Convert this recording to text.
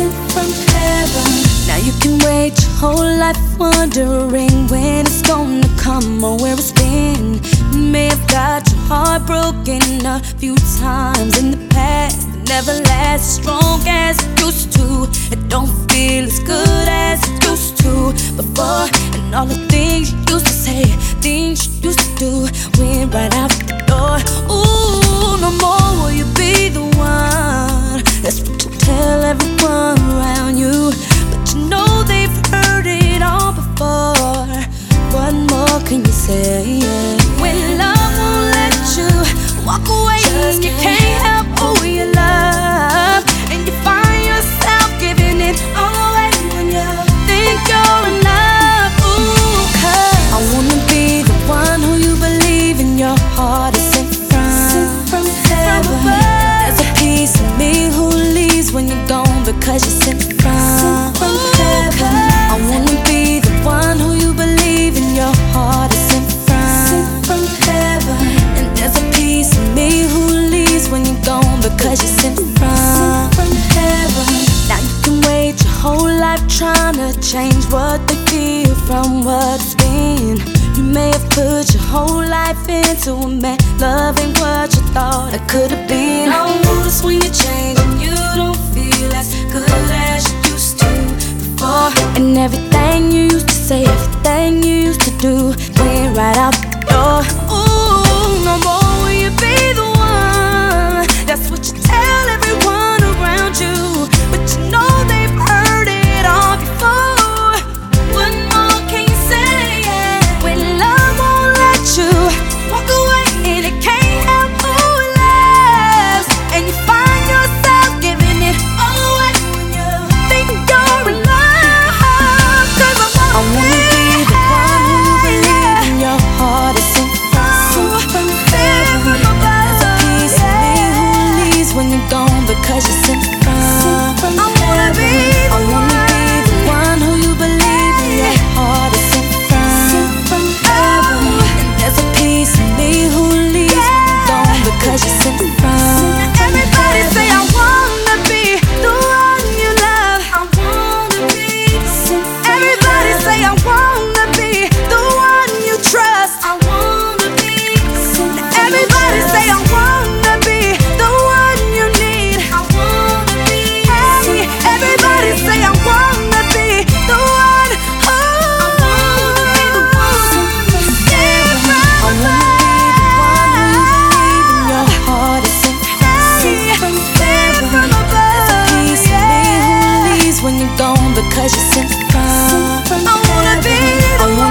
blessing from heaven. Now you can wait your whole life wondering when it's gonna come or where it's been. You may have got your heart broken a few times in the past, never last strong as it used to. It don't feel as good as it used to before, and all the things you used to say. Can you say? Because you're sent from, from heaven. Now you can wait your whole life trying to change what they feel from what's been. You may have put your whole life into a man, loving what you thought it could have been. I notice when you change and you don't feel as good as you used to before. And everything you used to say, everything you used to do, went right out because you're sent from. I wanna be the one.